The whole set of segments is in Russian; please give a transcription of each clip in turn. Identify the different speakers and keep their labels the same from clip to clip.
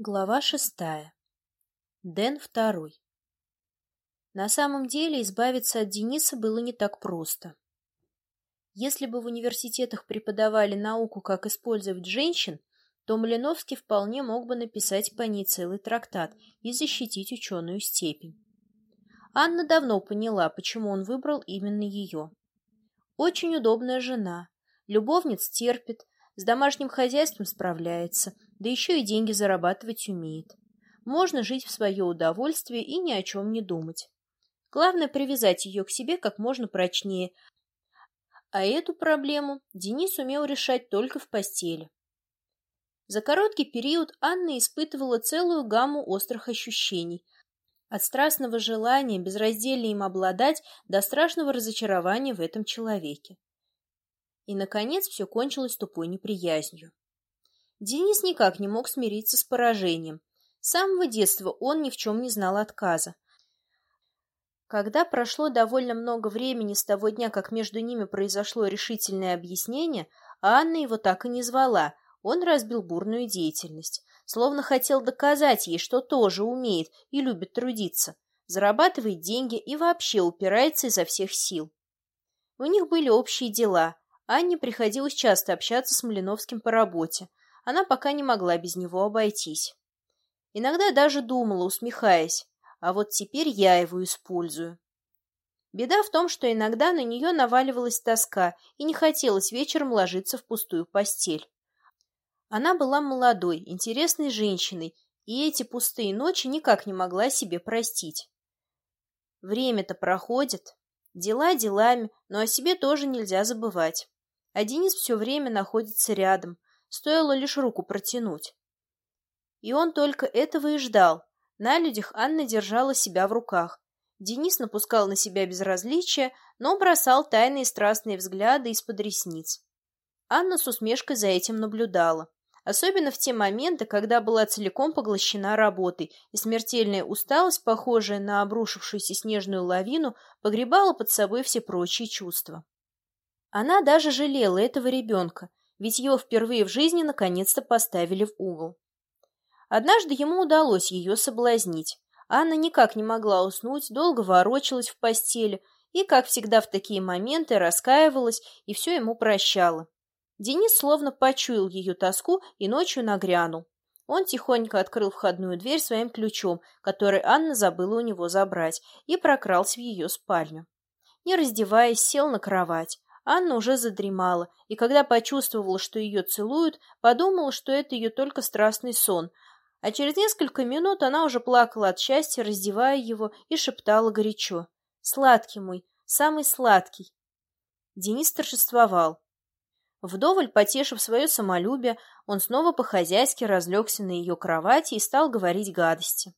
Speaker 1: Глава шестая. Дэн второй. На самом деле избавиться от Дениса было не так просто. Если бы в университетах преподавали науку, как использовать женщин, то Малиновский вполне мог бы написать по ней целый трактат и защитить ученую степень. Анна давно поняла, почему он выбрал именно ее. Очень удобная жена, любовниц терпит, с домашним хозяйством справляется, да еще и деньги зарабатывать умеет. Можно жить в свое удовольствие и ни о чем не думать. Главное привязать ее к себе как можно прочнее, а эту проблему Денис умел решать только в постели. За короткий период Анна испытывала целую гамму острых ощущений, от страстного желания безраздельно им обладать до страшного разочарования в этом человеке. И, наконец, все кончилось тупой неприязнью. Денис никак не мог смириться с поражением. С самого детства он ни в чем не знал отказа. Когда прошло довольно много времени с того дня, как между ними произошло решительное объяснение, а Анна его так и не звала, он разбил бурную деятельность, словно хотел доказать ей, что тоже умеет и любит трудиться, зарабатывает деньги и вообще упирается изо всех сил. У них были общие дела, Анне приходилось часто общаться с Малиновским по работе. Она пока не могла без него обойтись. Иногда даже думала, усмехаясь, а вот теперь я его использую. Беда в том, что иногда на нее наваливалась тоска и не хотелось вечером ложиться в пустую постель. Она была молодой, интересной женщиной, и эти пустые ночи никак не могла себе простить. Время-то проходит. Дела делами, но о себе тоже нельзя забывать а Денис все время находится рядом, стоило лишь руку протянуть. И он только этого и ждал. На людях Анна держала себя в руках. Денис напускал на себя безразличие, но бросал тайные страстные взгляды из-под ресниц. Анна с усмешкой за этим наблюдала. Особенно в те моменты, когда была целиком поглощена работой, и смертельная усталость, похожая на обрушившуюся снежную лавину, погребала под собой все прочие чувства. Она даже жалела этого ребенка, ведь его впервые в жизни наконец-то поставили в угол. Однажды ему удалось ее соблазнить. Анна никак не могла уснуть, долго ворочалась в постели и, как всегда в такие моменты, раскаивалась и все ему прощала. Денис словно почуял ее тоску и ночью нагрянул. Он тихонько открыл входную дверь своим ключом, который Анна забыла у него забрать, и прокрался в ее спальню. Не раздеваясь, сел на кровать. Анна уже задремала, и когда почувствовала, что ее целуют, подумала, что это ее только страстный сон, а через несколько минут она уже плакала от счастья, раздевая его, и шептала горячо. «Сладкий мой, самый сладкий!» Денис торжествовал. Вдоволь потешив свое самолюбие, он снова по-хозяйски разлегся на ее кровати и стал говорить гадости.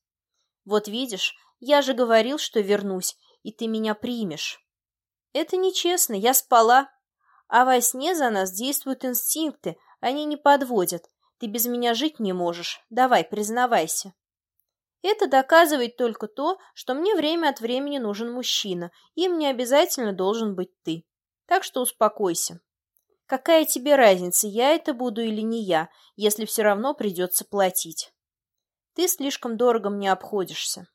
Speaker 1: «Вот видишь, я же говорил, что вернусь, и ты меня примешь». Это нечестно, я спала. А во сне за нас действуют инстинкты, они не подводят. Ты без меня жить не можешь. Давай, признавайся. Это доказывает только то, что мне время от времени нужен мужчина, и мне обязательно должен быть ты. Так что успокойся. Какая тебе разница, я это буду или не я, если все равно придется платить? Ты слишком дорого мне обходишься.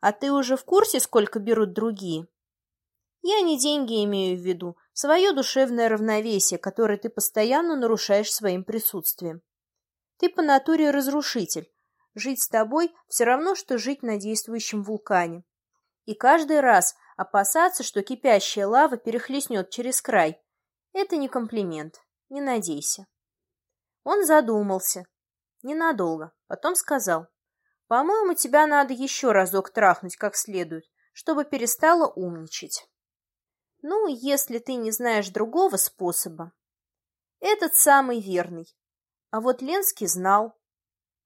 Speaker 1: А ты уже в курсе, сколько берут другие? Я не деньги имею в виду, свое душевное равновесие, которое ты постоянно нарушаешь своим присутствием. Ты по натуре разрушитель. Жить с тобой все равно, что жить на действующем вулкане. И каждый раз опасаться, что кипящая лава перехлестнет через край. Это не комплимент. Не надейся. Он задумался. Ненадолго. Потом сказал. По-моему, тебя надо еще разок трахнуть как следует, чтобы перестала умничать. Ну, если ты не знаешь другого способа. Этот самый верный. А вот Ленский знал.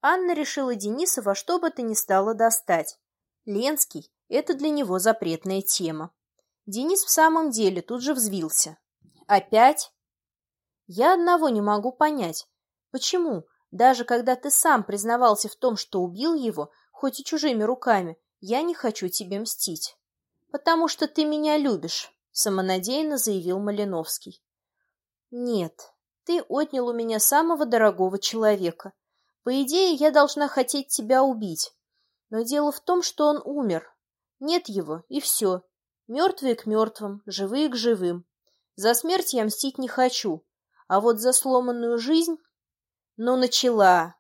Speaker 1: Анна решила Дениса во что бы то ни стало достать. Ленский – это для него запретная тема. Денис в самом деле тут же взвился. Опять? Я одного не могу понять. Почему, даже когда ты сам признавался в том, что убил его, хоть и чужими руками, я не хочу тебе мстить? Потому что ты меня любишь самонадеянно заявил Малиновский. Нет, ты отнял у меня самого дорогого человека. По идее, я должна хотеть тебя убить. Но дело в том, что он умер. Нет его, и все. Мертвые к мертвым, живые к живым. За смерть я мстить не хочу, а вот за сломанную жизнь... Ну, начала.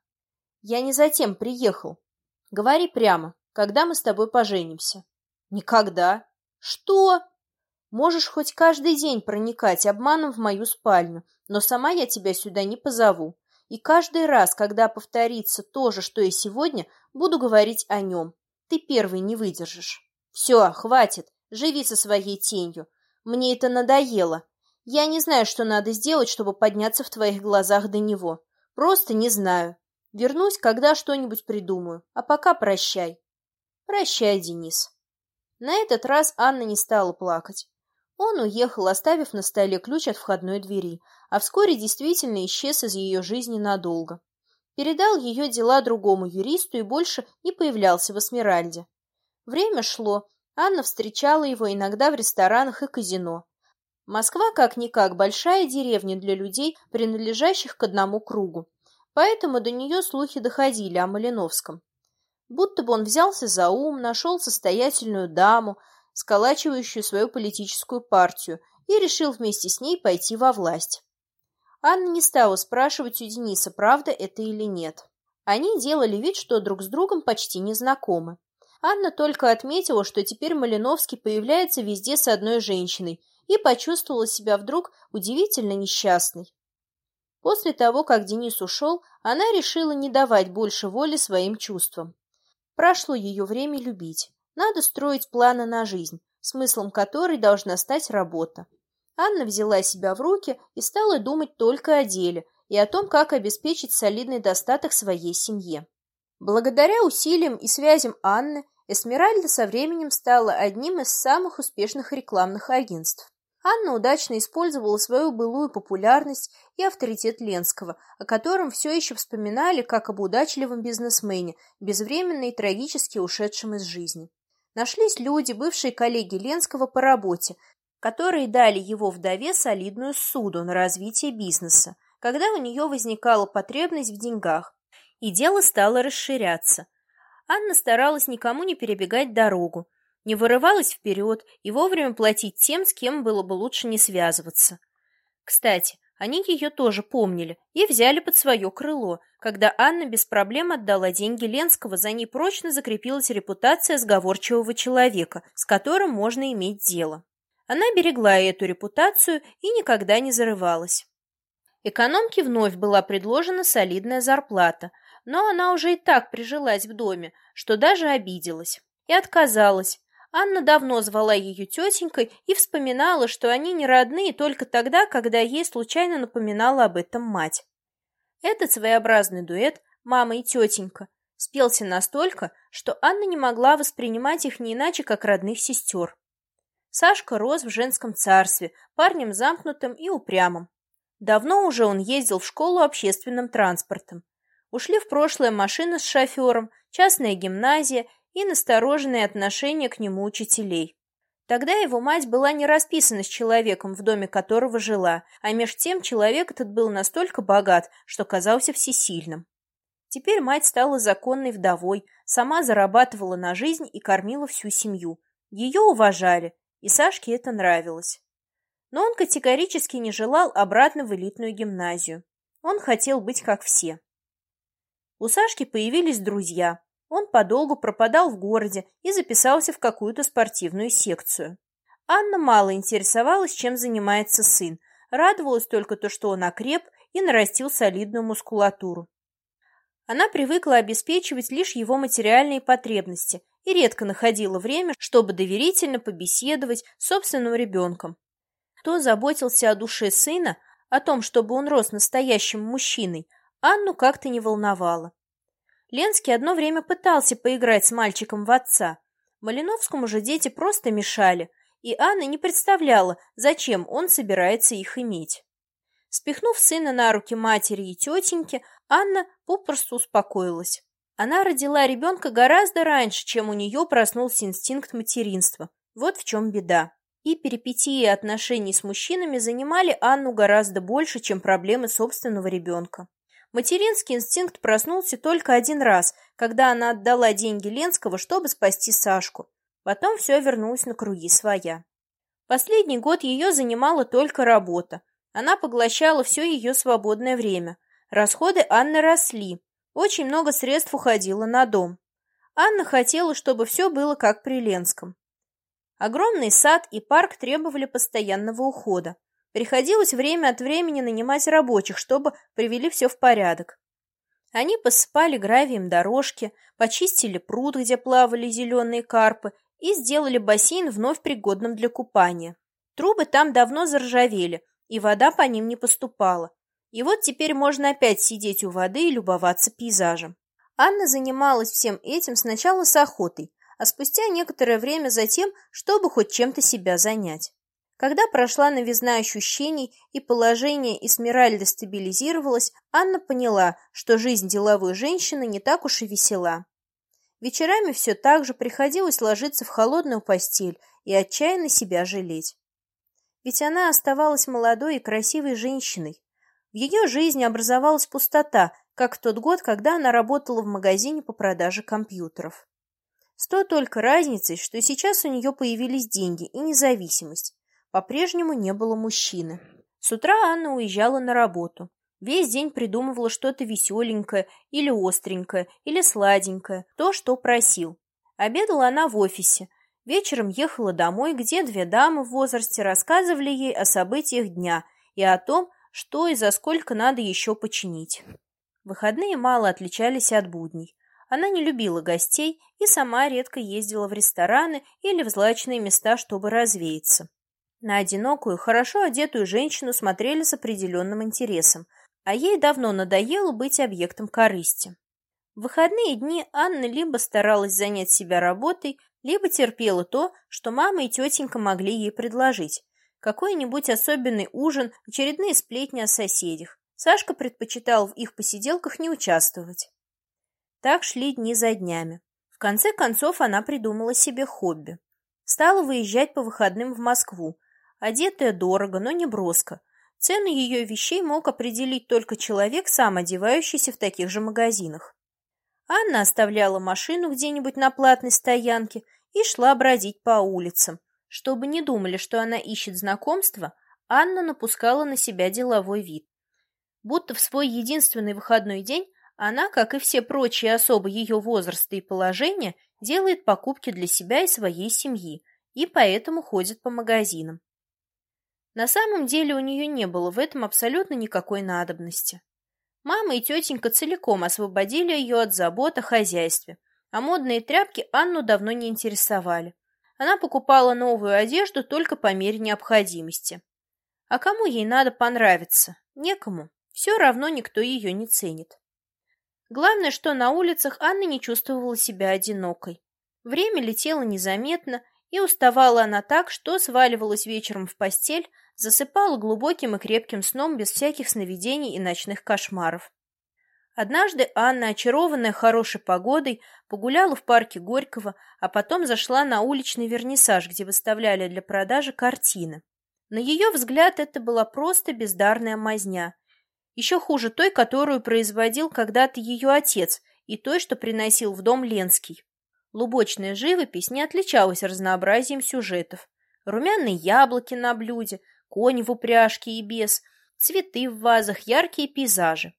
Speaker 1: Я не затем приехал. Говори прямо, когда мы с тобой поженимся? Никогда. Что? Можешь хоть каждый день проникать обманом в мою спальню, но сама я тебя сюда не позову. И каждый раз, когда повторится то же, что и сегодня, буду говорить о нем. Ты первый не выдержишь. Все, хватит, живи со своей тенью. Мне это надоело. Я не знаю, что надо сделать, чтобы подняться в твоих глазах до него. Просто не знаю. Вернусь, когда что-нибудь придумаю. А пока прощай. Прощай, Денис. На этот раз Анна не стала плакать. Он уехал, оставив на столе ключ от входной двери, а вскоре действительно исчез из ее жизни надолго. Передал ее дела другому юристу и больше не появлялся в Эсмеральде. Время шло, Анна встречала его иногда в ресторанах и казино. Москва, как-никак, большая деревня для людей, принадлежащих к одному кругу. Поэтому до нее слухи доходили о Малиновском. Будто бы он взялся за ум, нашел состоятельную даму, сколачивающую свою политическую партию, и решил вместе с ней пойти во власть. Анна не стала спрашивать у Дениса, правда это или нет. Они делали вид, что друг с другом почти не знакомы. Анна только отметила, что теперь Малиновский появляется везде с одной женщиной, и почувствовала себя вдруг удивительно несчастной. После того, как Денис ушел, она решила не давать больше воли своим чувствам. Прошло ее время любить. Надо строить планы на жизнь, смыслом которой должна стать работа. Анна взяла себя в руки и стала думать только о деле и о том, как обеспечить солидный достаток своей семье. Благодаря усилиям и связям Анны, Эсмеральда со временем стала одним из самых успешных рекламных агентств. Анна удачно использовала свою былую популярность и авторитет Ленского, о котором все еще вспоминали как об удачливом бизнесмене, безвременно и трагически ушедшем из жизни. Нашлись люди, бывшие коллеги Ленского по работе, которые дали его вдове солидную суду на развитие бизнеса, когда у нее возникала потребность в деньгах, и дело стало расширяться. Анна старалась никому не перебегать дорогу, не вырывалась вперед и вовремя платить тем, с кем было бы лучше не связываться. Кстати, они ее тоже помнили и взяли под свое крыло, когда Анна без проблем отдала деньги Ленского, за ней прочно закрепилась репутация сговорчивого человека, с которым можно иметь дело. Она берегла эту репутацию и никогда не зарывалась. Экономке вновь была предложена солидная зарплата, но она уже и так прижилась в доме, что даже обиделась. И отказалась, Анна давно звала ее тетенькой и вспоминала, что они не родные только тогда, когда ей случайно напоминала об этом мать. Этот своеобразный дуэт «мама и тетенька» спелся настолько, что Анна не могла воспринимать их не иначе, как родных сестер. Сашка рос в женском царстве, парнем замкнутым и упрямым. Давно уже он ездил в школу общественным транспортом. Ушли в прошлое машина с шофером, частная гимназия и настороженные отношения к нему учителей. Тогда его мать была не расписана с человеком, в доме которого жила, а меж тем человек этот был настолько богат, что казался всесильным. Теперь мать стала законной вдовой, сама зарабатывала на жизнь и кормила всю семью. Ее уважали, и Сашке это нравилось. Но он категорически не желал обратно в элитную гимназию. Он хотел быть как все. У Сашки появились друзья, он подолгу пропадал в городе и записался в какую-то спортивную секцию. Анна мало интересовалась, чем занимается сын, радовалась только то, что он окреп и нарастил солидную мускулатуру. Она привыкла обеспечивать лишь его материальные потребности и редко находила время, чтобы доверительно побеседовать с собственным ребенком. Кто заботился о душе сына, о том, чтобы он рос настоящим мужчиной, Анну как-то не волновало. Ленский одно время пытался поиграть с мальчиком в отца. Малиновскому же дети просто мешали, и Анна не представляла, зачем он собирается их иметь. Спихнув сына на руки матери и тетеньки, Анна попросту успокоилась. Она родила ребенка гораздо раньше, чем у нее проснулся инстинкт материнства. Вот в чем беда. И перипетии отношений с мужчинами занимали Анну гораздо больше, чем проблемы собственного ребенка. Материнский инстинкт проснулся только один раз, когда она отдала деньги Ленского, чтобы спасти Сашку. Потом все вернулось на круги своя. Последний год ее занимала только работа. Она поглощала все ее свободное время. Расходы Анны росли. Очень много средств уходило на дом. Анна хотела, чтобы все было как при Ленском. Огромный сад и парк требовали постоянного ухода. Приходилось время от времени нанимать рабочих, чтобы привели все в порядок. Они посыпали гравием дорожки, почистили пруд, где плавали зеленые карпы, и сделали бассейн вновь пригодным для купания. Трубы там давно заржавели, и вода по ним не поступала. И вот теперь можно опять сидеть у воды и любоваться пейзажем. Анна занималась всем этим сначала с охотой, а спустя некоторое время затем, чтобы хоть чем-то себя занять. Когда прошла новизна ощущений и положение Эсмеральды стабилизировалось, Анна поняла, что жизнь деловой женщины не так уж и весела. Вечерами все так же приходилось ложиться в холодную постель и отчаянно себя жалеть. Ведь она оставалась молодой и красивой женщиной. В ее жизни образовалась пустота, как в тот год, когда она работала в магазине по продаже компьютеров. С той только разницей, что сейчас у нее появились деньги и независимость. По-прежнему не было мужчины. С утра Анна уезжала на работу. Весь день придумывала что-то веселенькое или остренькое, или сладенькое, то, что просил. Обедала она в офисе. Вечером ехала домой, где две дамы в возрасте рассказывали ей о событиях дня и о том, что и за сколько надо еще починить. Выходные мало отличались от будней. Она не любила гостей и сама редко ездила в рестораны или в злачные места, чтобы развеяться. На одинокую, хорошо одетую женщину смотрели с определенным интересом, а ей давно надоело быть объектом корысти. В выходные дни Анна либо старалась занять себя работой, либо терпела то, что мама и тетенька могли ей предложить. Какой-нибудь особенный ужин, очередные сплетни о соседях. Сашка предпочитал в их посиделках не участвовать. Так шли дни за днями. В конце концов она придумала себе хобби. Стала выезжать по выходным в Москву, одетая дорого, но не броско. Цену ее вещей мог определить только человек, сам одевающийся в таких же магазинах. Анна оставляла машину где-нибудь на платной стоянке и шла бродить по улицам. Чтобы не думали, что она ищет знакомства, Анна напускала на себя деловой вид. Будто в свой единственный выходной день она, как и все прочие особы ее возраста и положения, делает покупки для себя и своей семьи, и поэтому ходит по магазинам. На самом деле у нее не было в этом абсолютно никакой надобности. Мама и тетенька целиком освободили ее от забот о хозяйстве, а модные тряпки Анну давно не интересовали. Она покупала новую одежду только по мере необходимости. А кому ей надо понравиться? Некому. Все равно никто ее не ценит. Главное, что на улицах Анна не чувствовала себя одинокой. Время летело незаметно, и уставала она так, что сваливалась вечером в постель, засыпала глубоким и крепким сном без всяких сновидений и ночных кошмаров. Однажды Анна, очарованная хорошей погодой, погуляла в парке Горького, а потом зашла на уличный вернисаж, где выставляли для продажи картины. На ее взгляд это была просто бездарная мазня. Еще хуже той, которую производил когда-то ее отец, и той, что приносил в дом Ленский. Лубочная живопись не отличалась разнообразием сюжетов. Румяные яблоки на блюде, конь в упряжке и без, цветы в вазах, яркие пейзажи.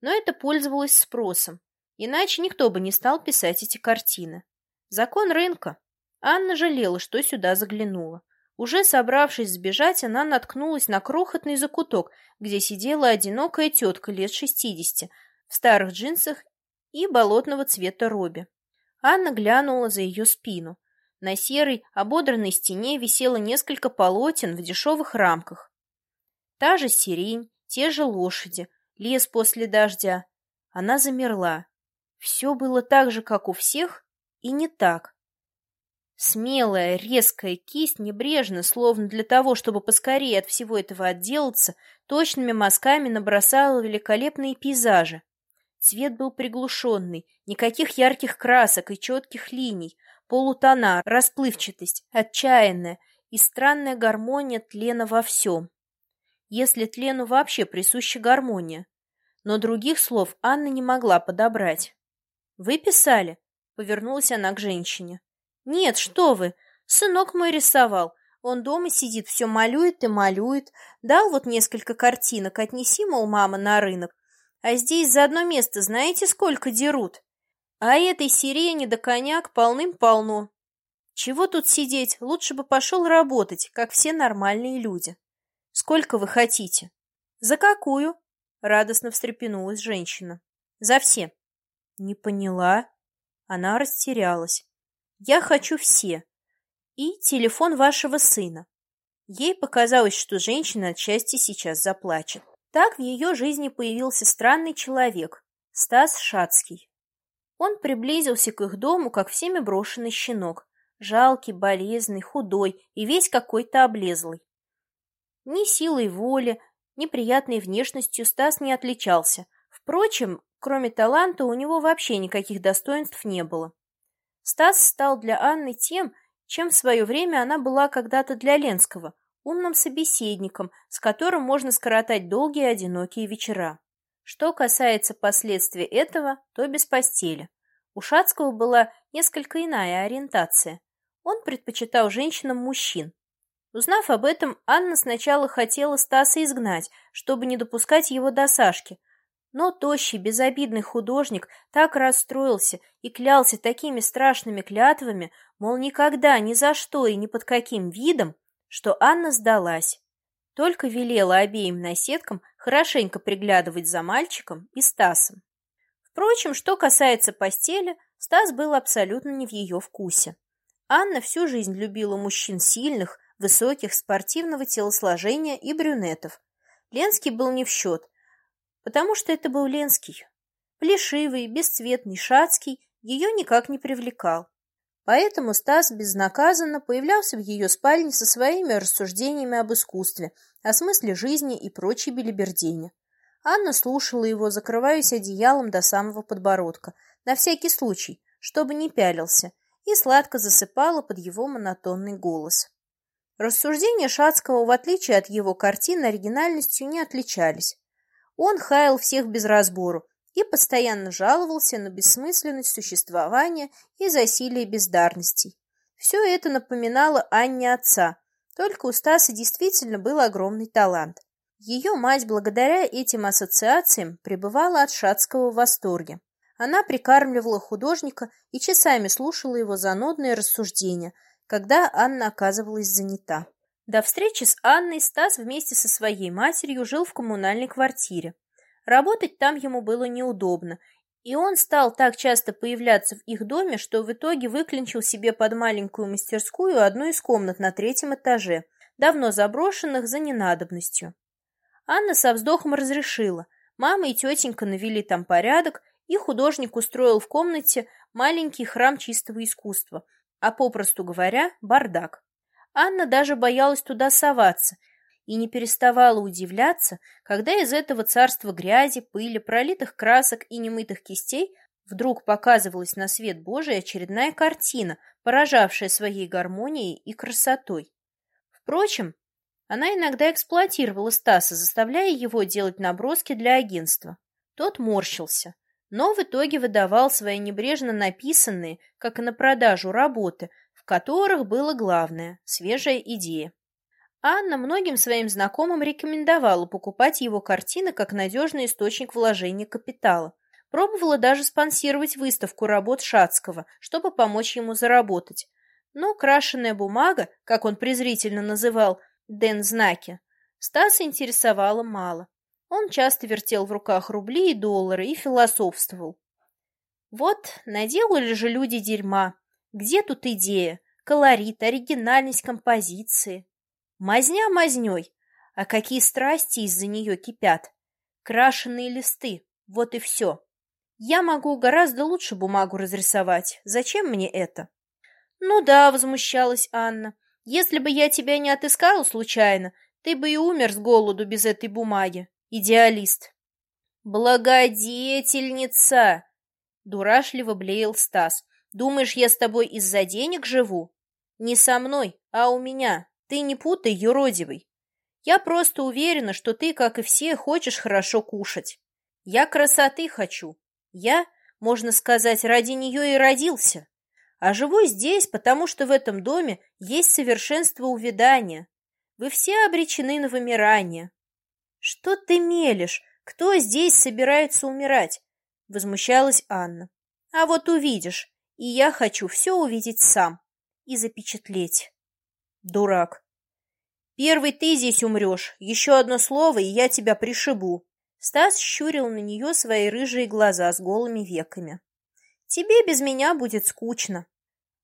Speaker 1: Но это пользовалось спросом, иначе никто бы не стал писать эти картины. Закон рынка. Анна жалела, что сюда заглянула. Уже собравшись сбежать, она наткнулась на крохотный закуток, где сидела одинокая тетка лет шестидесяти, в старых джинсах и болотного цвета робе. Анна глянула за ее спину. На серой, ободранной стене висело несколько полотен в дешевых рамках. Та же сирень, те же лошади, лес после дождя. Она замерла. Все было так же, как у всех, и не так. Смелая, резкая кисть небрежно, словно для того, чтобы поскорее от всего этого отделаться, точными мазками набросала великолепные пейзажи. Цвет был приглушенный, никаких ярких красок и четких линий, полутона, расплывчатость, отчаянная и странная гармония тлена во всем. Если тлену вообще присуща гармония. но других слов Анна не могла подобрать. «Вы писали?» — повернулась она к женщине. «Нет, что вы! Сынок мой рисовал. Он дома сидит, все малюет и малюет. Дал вот несколько картинок, отнеси, мол, мама, на рынок. А здесь за одно место знаете, сколько дерут? А этой сирени да коньяк полным-полно. Чего тут сидеть? Лучше бы пошел работать, как все нормальные люди. Сколько вы хотите? За какую? Радостно встрепенулась женщина. За все. Не поняла. Она растерялась. Я хочу все. И телефон вашего сына. Ей показалось, что женщина от счастья сейчас заплачет. Так в ее жизни появился странный человек, Стас Шацкий. Он приблизился к их дому, как всеми брошенный щенок, жалкий, болезный, худой и весь какой-то облезлый. Ни силой воли, ни приятной внешностью Стас не отличался. Впрочем, кроме таланта, у него вообще никаких достоинств не было. Стас стал для Анны тем, чем в свое время она была когда-то для Ленского, умным собеседником, с которым можно скоротать долгие одинокие вечера. Что касается последствий этого, то без постели. У Шацкого была несколько иная ориентация. Он предпочитал женщинам мужчин. Узнав об этом, Анна сначала хотела Стаса изгнать, чтобы не допускать его до Сашки. Но тощий, безобидный художник так расстроился и клялся такими страшными клятвами, мол, никогда, ни за что и ни под каким видом, что Анна сдалась. Только велела обеим наседкам хорошенько приглядывать за мальчиком и Стасом. Впрочем, что касается постели, Стас был абсолютно не в ее вкусе. Анна всю жизнь любила мужчин сильных, высоких, спортивного телосложения и брюнетов. Ленский был не в счет, потому что это был Ленский. Плешивый, бесцветный, шацкий ее никак не привлекал. Поэтому Стас безнаказанно появлялся в ее спальне со своими рассуждениями об искусстве, о смысле жизни и прочей белибердине. Анна слушала его, закрываясь одеялом до самого подбородка, на всякий случай, чтобы не пялился, и сладко засыпала под его монотонный голос. Рассуждения Шацкого, в отличие от его картин, оригинальностью не отличались. Он хаял всех без разбору и постоянно жаловался на бессмысленность существования и засилие бездарностей. Все это напоминало Анне отца, только у Стаса действительно был огромный талант. Ее мать благодаря этим ассоциациям пребывала от Шацкого в восторге. Она прикармливала художника и часами слушала его занудные рассуждения, когда Анна оказывалась занята. До встречи с Анной Стас вместе со своей матерью жил в коммунальной квартире. Работать там ему было неудобно, и он стал так часто появляться в их доме, что в итоге выклинчил себе под маленькую мастерскую одну из комнат на третьем этаже, давно заброшенных за ненадобностью. Анна со вздохом разрешила. Мама и тетенька навели там порядок, и художник устроил в комнате маленький храм чистого искусства, а попросту говоря, бардак. Анна даже боялась туда соваться и не переставала удивляться, когда из этого царства грязи, пыли, пролитых красок и немытых кистей вдруг показывалась на свет Божий очередная картина, поражавшая своей гармонией и красотой. Впрочем, она иногда эксплуатировала Стаса, заставляя его делать наброски для агентства. Тот морщился но в итоге выдавал свои небрежно написанные, как и на продажу, работы, в которых было главное – свежая идея. Анна многим своим знакомым рекомендовала покупать его картины как надежный источник вложения капитала. Пробовала даже спонсировать выставку работ Шацкого, чтобы помочь ему заработать. Но крашеная бумага, как он презрительно называл «ден-знаки», Стаса интересовала мало. Он часто вертел в руках рубли и доллары и философствовал. Вот, наделали же люди дерьма. Где тут идея, колорит, оригинальность композиции? Мазня мазней, а какие страсти из-за нее кипят? Крашеные листы, вот и все. Я могу гораздо лучше бумагу разрисовать. Зачем мне это? Ну да, возмущалась Анна. Если бы я тебя не отыскала случайно, ты бы и умер с голоду без этой бумаги идеалист. «Благодетельница!» — дурашливо блеял Стас. «Думаешь, я с тобой из-за денег живу? Не со мной, а у меня. Ты не путай, юродивый. Я просто уверена, что ты, как и все, хочешь хорошо кушать. Я красоты хочу. Я, можно сказать, ради нее и родился. А живу здесь, потому что в этом доме есть совершенство увядания. Вы все обречены на вымирание. Что ты мелешь? Кто здесь собирается умирать? Возмущалась Анна. А вот увидишь. И я хочу все увидеть сам. И запечатлеть. Дурак. Первый ты здесь умрешь. Еще одно слово, и я тебя пришибу. Стас щурил на нее свои рыжие глаза с голыми веками. Тебе без меня будет скучно.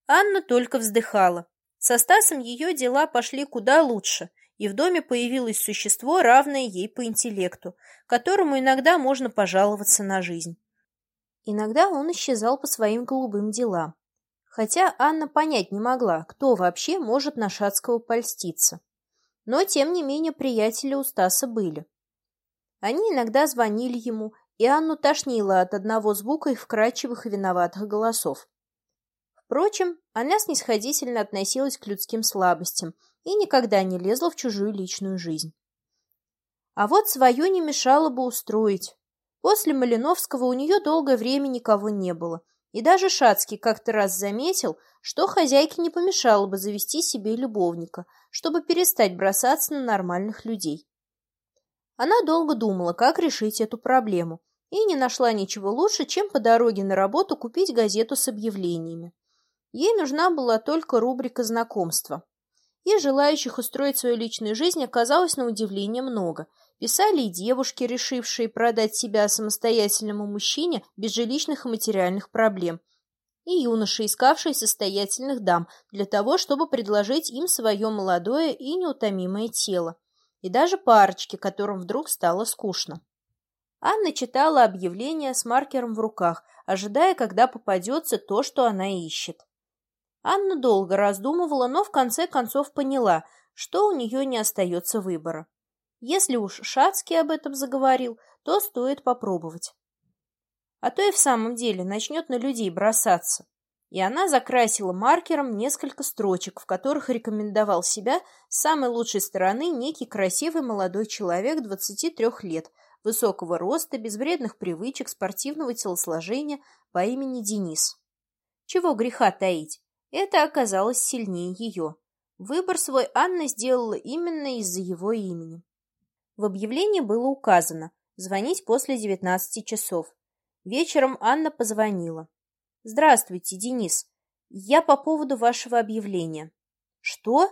Speaker 1: Анна только вздыхала. Со Стасом ее дела пошли куда лучше, и в доме появилось существо, равное ей по интеллекту, которому иногда можно пожаловаться на жизнь. Иногда он исчезал по своим голубым делам. Хотя Анна понять не могла, кто вообще может на Шацкого польститься. Но, тем не менее, приятели у Стаса были. Они иногда звонили ему, и Анну тошнило от одного звука их вкрадчивых и виноватых голосов. Впрочем, она снисходительно относилась к людским слабостям и никогда не лезла в чужую личную жизнь. А вот свое не мешало бы устроить. После Малиновского у нее долгое время никого не было, и даже Шацкий как-то раз заметил, что хозяйке не помешало бы завести себе любовника, чтобы перестать бросаться на нормальных людей. Она долго думала, как решить эту проблему, и не нашла ничего лучше, чем по дороге на работу купить газету с объявлениями. Ей нужна была только рубрика знакомства. И желающих устроить свою личную жизнь оказалось на удивление много. Писали и девушки, решившие продать себя самостоятельному мужчине без жилищных и материальных проблем, и юноши, искавшие состоятельных дам для того, чтобы предложить им свое молодое и неутомимое тело, и даже парочки, которым вдруг стало скучно. Анна читала объявление с маркером в руках, ожидая, когда попадется то, что она ищет. Анна долго раздумывала, но в конце концов поняла, что у нее не остается выбора. Если уж Шацкий об этом заговорил, то стоит попробовать. А то и в самом деле начнет на людей бросаться. И она закрасила маркером несколько строчек, в которых рекомендовал себя с самой лучшей стороны некий красивый молодой человек 23 лет, высокого роста, без вредных привычек, спортивного телосложения по имени Денис. Чего греха таить? Это оказалось сильнее ее. Выбор свой Анна сделала именно из-за его имени. В объявлении было указано звонить после 19 часов. Вечером Анна позвонила. «Здравствуйте, Денис. Я по поводу вашего объявления». «Что?»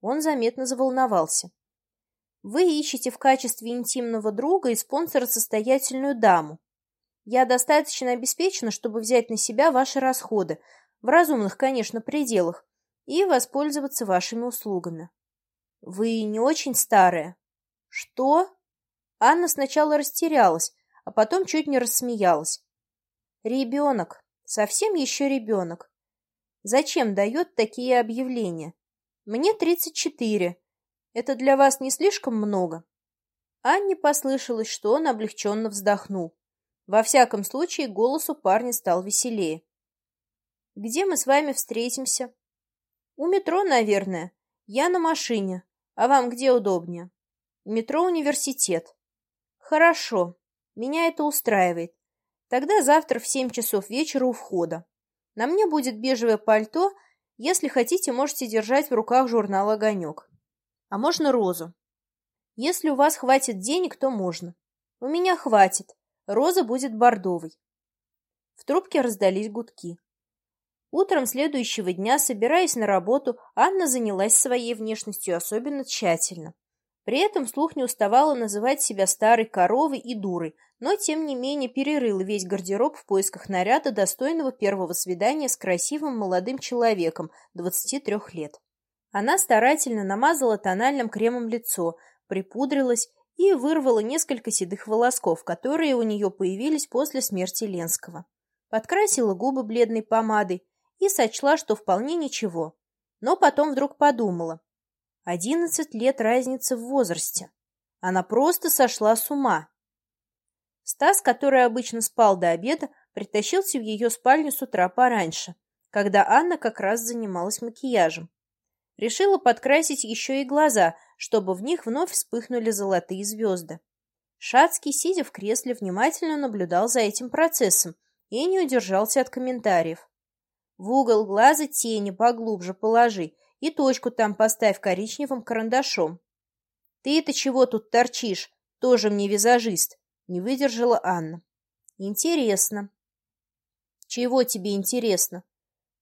Speaker 1: Он заметно заволновался. «Вы ищете в качестве интимного друга и спонсора состоятельную даму. Я достаточно обеспечена, чтобы взять на себя ваши расходы, в разумных, конечно, пределах, и воспользоваться вашими услугами. Вы не очень старая. Что? Анна сначала растерялась, а потом чуть не рассмеялась. Ребенок, совсем еще ребенок. Зачем дает такие объявления? Мне тридцать четыре. Это для вас не слишком много? Анне послышалось, что он облегченно вздохнул. Во всяком случае, голос у парня стал веселее. Где мы с вами встретимся? У метро, наверное. Я на машине. А вам где удобнее? Метро университет. Хорошо. Меня это устраивает. Тогда завтра в семь часов вечера у входа. На мне будет бежевое пальто. Если хотите, можете держать в руках журнал «Огонек». А можно розу. Если у вас хватит денег, то можно. У меня хватит. Роза будет бордовой. В трубке раздались гудки. Утром следующего дня, собираясь на работу, Анна занялась своей внешностью особенно тщательно. При этом слух не уставала называть себя старой коровой и дурой, но, тем не менее, перерыла весь гардероб в поисках наряда, достойного первого свидания с красивым молодым человеком 23 лет. Она старательно намазала тональным кремом лицо, припудрилась и вырвала несколько седых волосков, которые у нее появились после смерти Ленского. Подкрасила губы бледной помадой, и сочла, что вполне ничего. Но потом вдруг подумала. Одиннадцать лет разницы в возрасте. Она просто сошла с ума. Стас, который обычно спал до обеда, притащился в ее спальню с утра пораньше, когда Анна как раз занималась макияжем. Решила подкрасить еще и глаза, чтобы в них вновь вспыхнули золотые звезды. Шацкий, сидя в кресле, внимательно наблюдал за этим процессом и не удержался от комментариев. В угол глаза тени поглубже положи и точку там поставь коричневым карандашом. Ты-то чего тут торчишь? Тоже мне визажист. Не выдержала Анна. Интересно. Чего тебе интересно?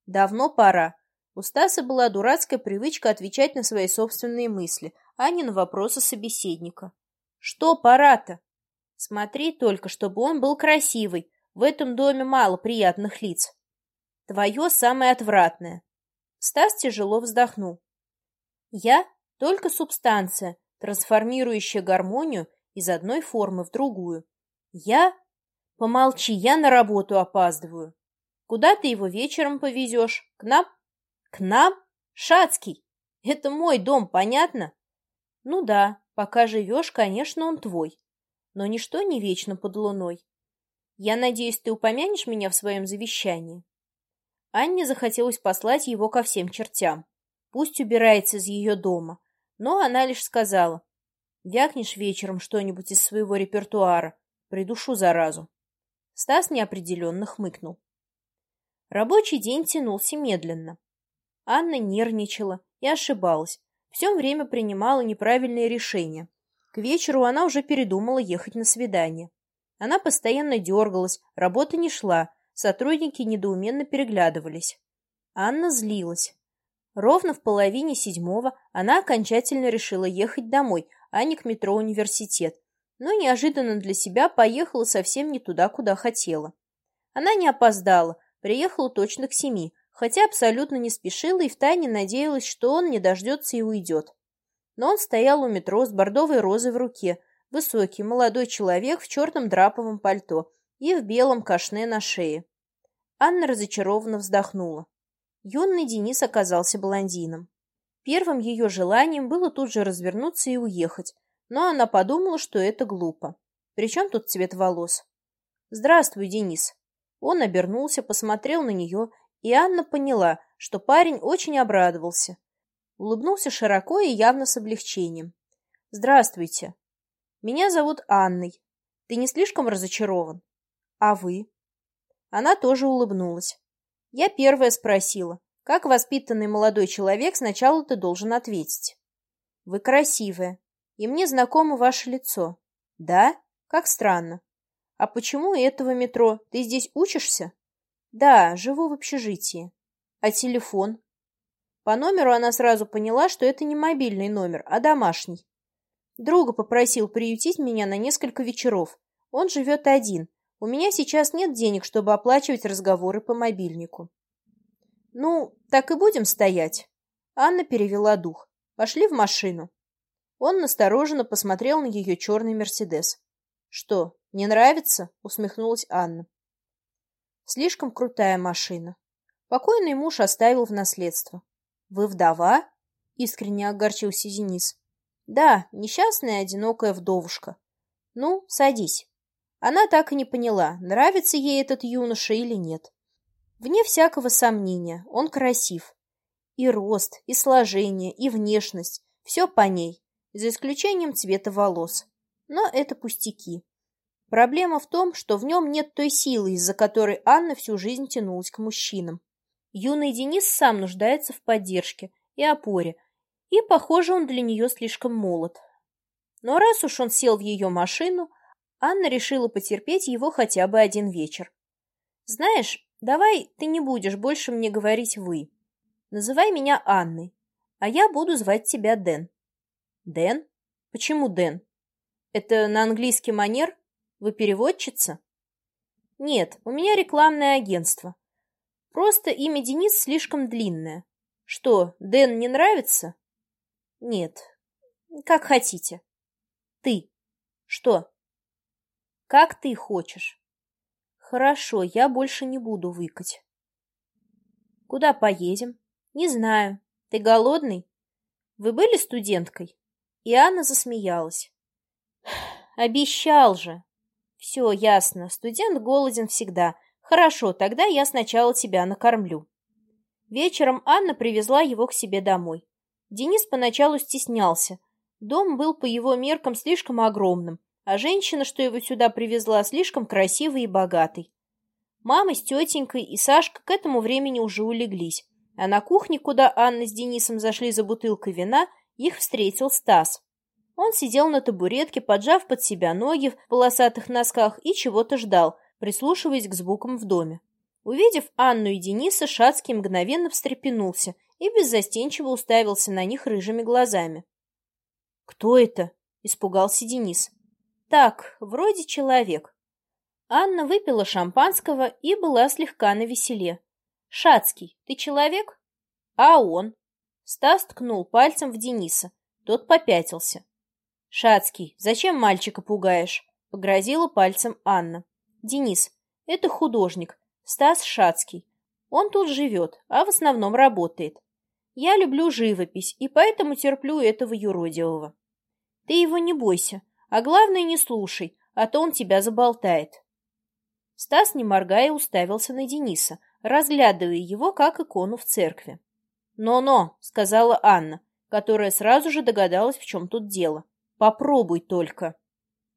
Speaker 1: Давно пора. У Стаса была дурацкая привычка отвечать на свои собственные мысли, а не на вопросы собеседника. Что пора-то? Смотри только, чтобы он был красивый. В этом доме мало приятных лиц. Твое самое отвратное. Стас тяжело вздохнул. Я только субстанция, трансформирующая гармонию из одной формы в другую. Я? Помолчи, я на работу опаздываю. Куда ты его вечером повезешь? К нам? К нам? Шацкий. Это мой дом, понятно? Ну да, пока живешь, конечно, он твой. Но ничто не вечно под луной. Я надеюсь, ты упомянешь меня в своем завещании? Анне захотелось послать его ко всем чертям. Пусть убирается из ее дома. Но она лишь сказала, «Вякнешь вечером что-нибудь из своего репертуара, придушу заразу». Стас неопределенно хмыкнул. Рабочий день тянулся медленно. Анна нервничала и ошибалась, все время принимала неправильные решения. К вечеру она уже передумала ехать на свидание. Она постоянно дергалась, работа не шла, Сотрудники недоуменно переглядывались. Анна злилась. Ровно в половине седьмого она окончательно решила ехать домой, а не к метро «Университет», но неожиданно для себя поехала совсем не туда, куда хотела. Она не опоздала, приехала точно к семи, хотя абсолютно не спешила и втайне надеялась, что он не дождется и уйдет. Но он стоял у метро с бордовой розой в руке, высокий, молодой человек в черном драповом пальто и в белом кашне на шее. Анна разочарованно вздохнула. Юный Денис оказался блондином. Первым ее желанием было тут же развернуться и уехать, но она подумала, что это глупо. Причем тут цвет волос? «Здравствуй, Денис». Он обернулся, посмотрел на нее, и Анна поняла, что парень очень обрадовался. Улыбнулся широко и явно с облегчением. «Здравствуйте. Меня зовут Анной. Ты не слишком разочарован? А вы?» Она тоже улыбнулась. Я первая спросила, как воспитанный молодой человек сначала ты должен ответить. Вы красивая, и мне знакомо ваше лицо. Да? Как странно. А почему этого метро? Ты здесь учишься? Да, живу в общежитии. А телефон? По номеру она сразу поняла, что это не мобильный номер, а домашний. Друга попросил приютить меня на несколько вечеров. Он живет один, у меня сейчас нет денег, чтобы оплачивать разговоры по мобильнику. Ну, так и будем стоять. Анна перевела дух. Пошли в машину. Он настороженно посмотрел на ее черный Мерседес. Что, не нравится? Усмехнулась Анна. Слишком крутая машина. Покойный муж оставил в наследство. Вы вдова? Искренне огорчился Денис. Да, несчастная одинокая вдовушка. Ну, садись. Она так и не поняла, нравится ей этот юноша или нет. Вне всякого сомнения, он красив. И рост, и сложение, и внешность, все по ней, за исключением цвета волос. Но это пустяки. Проблема в том, что в нем нет той силы, из-за которой Анна всю жизнь тянулась к мужчинам. Юный Денис сам нуждается в поддержке и опоре, и, похоже, он для нее слишком молод. Но раз уж он сел в ее машину, Анна решила потерпеть его хотя бы один вечер. «Знаешь, давай ты не будешь больше мне говорить «вы». Называй меня Анной, а я буду звать тебя Дэн». «Дэн? Почему Дэн? Это на английский манер? Вы переводчица?» «Нет, у меня рекламное агентство. Просто имя Денис слишком длинное. Что, Дэн не нравится?» «Нет. Как хотите. Ты. Что?» Как ты хочешь. Хорошо, я больше не буду выкать. Куда поедем? Не знаю. Ты голодный? Вы были студенткой? И Анна засмеялась. Обещал же. Все, ясно. Студент голоден всегда. Хорошо, тогда я сначала тебя накормлю. Вечером Анна привезла его к себе домой. Денис поначалу стеснялся. Дом был по его меркам слишком огромным, а женщина, что его сюда привезла, слишком красивой и богатой. Мама с тетенькой и Сашка к этому времени уже улеглись, а на кухне, куда Анна с Денисом зашли за бутылкой вина, их встретил Стас. Он сидел на табуретке, поджав под себя ноги в полосатых носках и чего-то ждал, прислушиваясь к звукам в доме. Увидев Анну и Дениса, Шацкий мгновенно встрепенулся и беззастенчиво уставился на них рыжими глазами. «Кто это?» — испугался Денис. «Так, вроде человек». Анна выпила шампанского и была слегка навеселе. «Шацкий, ты человек?» «А он?» Стас ткнул пальцем в Дениса. Тот попятился. «Шацкий, зачем мальчика пугаешь?» — погрозила пальцем Анна. «Денис, это художник, Стас Шацкий. Он тут живет, а в основном работает. Я люблю живопись, и поэтому терплю этого юродивого. Ты его не бойся, а главное не слушай, а то он тебя заболтает». Стас, не моргая, уставился на Дениса, разглядывая его как икону в церкви. «Но-но», — сказала Анна, которая сразу же догадалась, в чем тут дело. Попробуй только.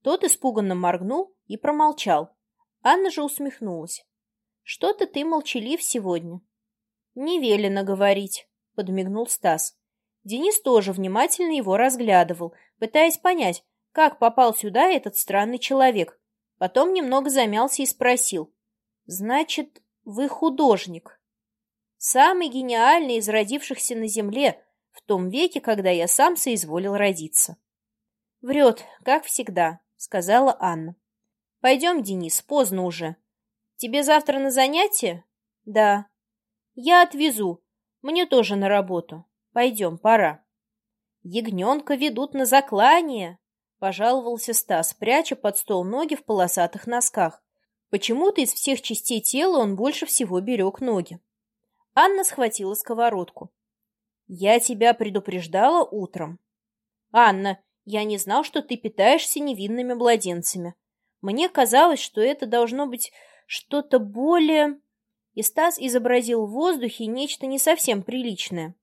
Speaker 1: Тот испуганно моргнул и промолчал. Анна же усмехнулась. Что-то ты молчалив сегодня. Не велено говорить, подмигнул Стас. Денис тоже внимательно его разглядывал, пытаясь понять, как попал сюда этот странный человек. Потом немного замялся и спросил. Значит, вы художник? Самый гениальный из родившихся на земле в том веке, когда я сам соизволил родиться. «Врет, как всегда», — сказала Анна. «Пойдем, Денис, поздно уже. Тебе завтра на занятие?» «Да». «Я отвезу. Мне тоже на работу. Пойдем, пора». «Ягненка ведут на заклание», — пожаловался Стас, пряча под стол ноги в полосатых носках. Почему-то из всех частей тела он больше всего берег ноги. Анна схватила сковородку. «Я тебя предупреждала утром». «Анна, я не знал, что ты питаешься невинными младенцами. Мне казалось, что это должно быть что-то более...» И Стас изобразил в воздухе нечто не совсем приличное.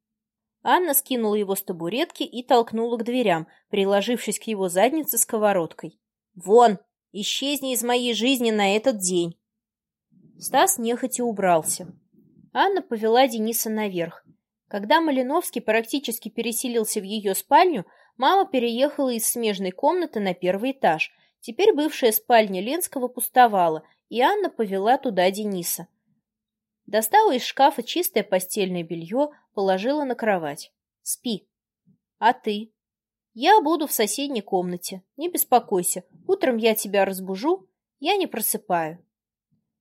Speaker 1: Анна скинула его с табуретки и толкнула к дверям, приложившись к его заднице сковородкой. «Вон! Исчезни из моей жизни на этот день!» Стас нехотя убрался. Анна повела Дениса наверх. Когда Малиновский практически переселился в ее спальню, Мама переехала из смежной комнаты на первый этаж. Теперь бывшая спальня Ленского пустовала, и Анна повела туда Дениса. Достала из шкафа чистое постельное белье, положила на кровать. «Спи». «А ты?» «Я буду в соседней комнате. Не беспокойся. Утром я тебя разбужу. Я не просыпаю».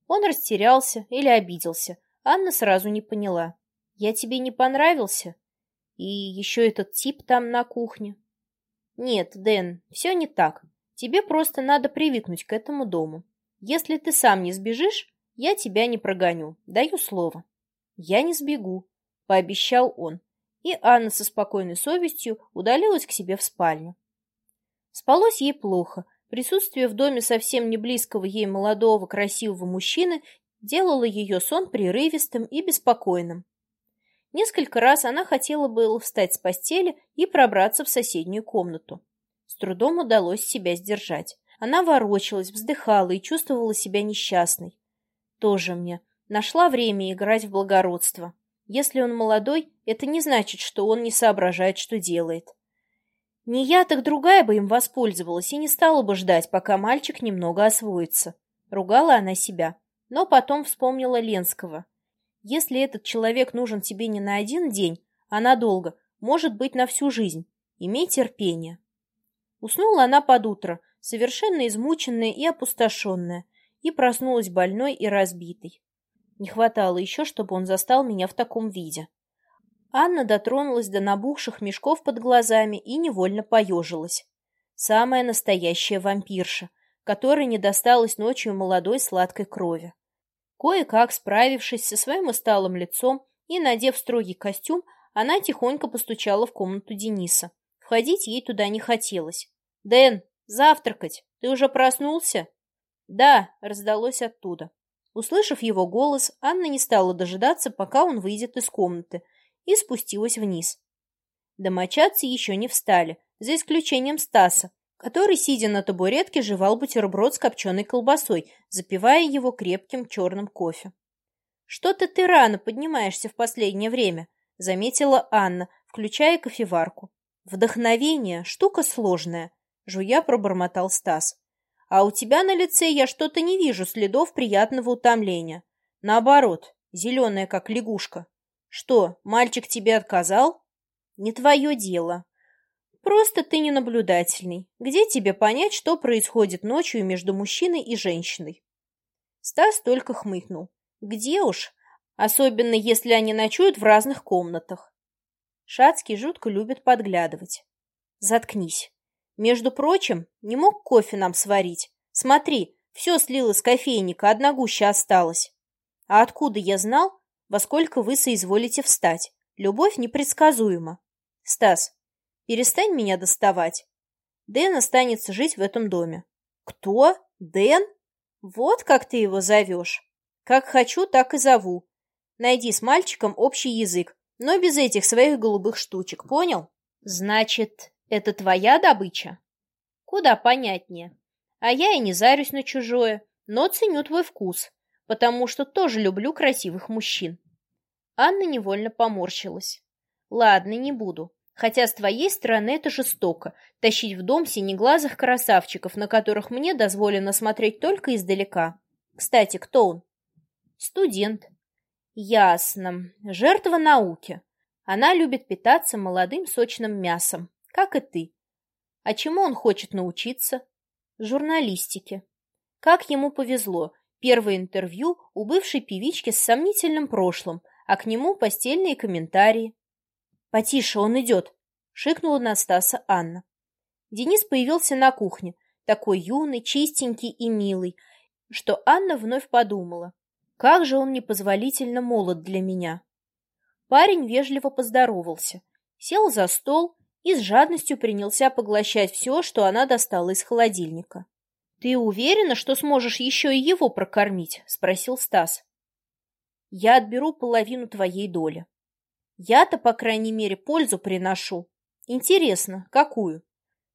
Speaker 1: Он растерялся или обиделся. Анна сразу не поняла. «Я тебе не понравился?» И еще этот тип там на кухне. Нет, Дэн, все не так. Тебе просто надо привыкнуть к этому дому. Если ты сам не сбежишь, я тебя не прогоню, даю слово. Я не сбегу, пообещал он. И Анна со спокойной совестью удалилась к себе в спальню. Спалось ей плохо. Присутствие в доме совсем не близкого ей молодого красивого мужчины делало ее сон прерывистым и беспокойным. Несколько раз она хотела было встать с постели и пробраться в соседнюю комнату. С трудом удалось себя сдержать. Она ворочалась, вздыхала и чувствовала себя несчастной. Тоже мне. Нашла время играть в благородство. Если он молодой, это не значит, что он не соображает, что делает. Не я, так другая бы им воспользовалась и не стала бы ждать, пока мальчик немного освоится. Ругала она себя, но потом вспомнила Ленского. Если этот человек нужен тебе не на один день, а надолго, может быть, на всю жизнь, имей терпение. Уснула она под утро, совершенно измученная и опустошенная, и проснулась больной и разбитой. Не хватало еще, чтобы он застал меня в таком виде. Анна дотронулась до набухших мешков под глазами и невольно поежилась. Самая настоящая вампирша, которой не досталось ночью молодой сладкой крови. Кое-как справившись со своим усталым лицом и надев строгий костюм, она тихонько постучала в комнату Дениса. Входить ей туда не хотелось. «Дэн, завтракать! Ты уже проснулся?» «Да», — раздалось оттуда. Услышав его голос, Анна не стала дожидаться, пока он выйдет из комнаты, и спустилась вниз. Домочадцы еще не встали, за исключением Стаса, который, сидя на табуретке, жевал бутерброд с копченой колбасой, запивая его крепким черным кофе. «Что-то ты рано поднимаешься в последнее время», — заметила Анна, включая кофеварку. «Вдохновение — штука сложная», — жуя пробормотал Стас. «А у тебя на лице я что-то не вижу следов приятного утомления. Наоборот, зеленая, как лягушка. Что, мальчик тебе отказал?» «Не твое дело», Просто ты ненаблюдательный. Где тебе понять, что происходит ночью между мужчиной и женщиной? Стас только хмыкнул. Где уж? Особенно, если они ночуют в разных комнатах. Шацкий жутко любит подглядывать. Заткнись. Между прочим, не мог кофе нам сварить. Смотри, все слил из кофейника, одна гуща осталась. А откуда я знал, во сколько вы соизволите встать? Любовь непредсказуема. Стас, Перестань меня доставать. Дэн останется жить в этом доме. Кто? Дэн? Вот как ты его зовешь. Как хочу, так и зову. Найди с мальчиком общий язык, но без этих своих голубых штучек, понял? Значит, это твоя добыча? Куда понятнее. А я и не зарюсь на чужое, но ценю твой вкус, потому что тоже люблю красивых мужчин. Анна невольно поморщилась. Ладно, не буду. Хотя с твоей стороны это жестоко — тащить в дом синеглазых красавчиков, на которых мне дозволено смотреть только издалека. Кстати, кто он? Студент. Ясно. Жертва науки. Она любит питаться молодым сочным мясом, как и ты. А чему он хочет научиться? Журналистике. Как ему повезло. Первое интервью у бывшей певички с сомнительным прошлым, а к нему постельные комментарии. «Потише, он идет!» — шикнула на Стаса Анна. Денис появился на кухне, такой юный, чистенький и милый, что Анна вновь подумала, как же он непозволительно молод для меня. Парень вежливо поздоровался, сел за стол и с жадностью принялся поглощать все, что она достала из холодильника. — Ты уверена, что сможешь еще и его прокормить? — спросил Стас. — Я отберу половину твоей доли. Я-то, по крайней мере, пользу приношу. Интересно, какую?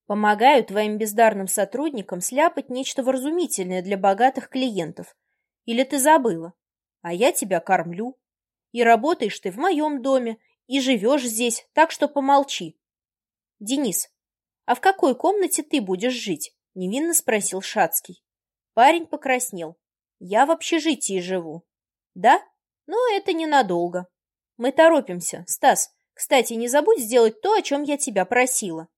Speaker 1: Помогаю твоим бездарным сотрудникам сляпать нечто вразумительное для богатых клиентов. Или ты забыла? А я тебя кормлю. И работаешь ты в моем доме, и живешь здесь, так что помолчи. Денис, а в какой комнате ты будешь жить? Невинно спросил Шацкий. Парень покраснел. Я в общежитии живу. Да? Но это ненадолго. Мы торопимся. Стас, кстати, не забудь сделать то, о чем я тебя просила.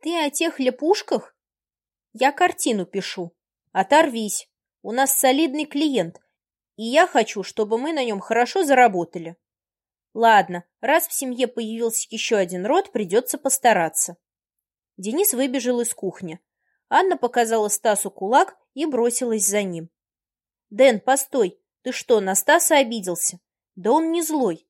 Speaker 1: Ты о тех лепушках? Я картину пишу. Оторвись. У нас солидный клиент, и я хочу, чтобы мы на нем хорошо заработали. Ладно, раз в семье появился еще один род, придется постараться. Денис выбежал из кухни. Анна показала Стасу кулак и бросилась за ним. «Дэн, постой! Ты что, на Стаса обиделся? Да он не злой.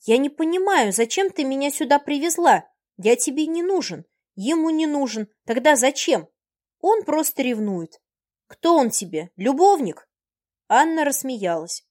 Speaker 1: «Я не понимаю, зачем ты меня сюда привезла? Я тебе не нужен. Ему не нужен. Тогда зачем? Он просто ревнует. Кто он тебе? Любовник?» Анна рассмеялась.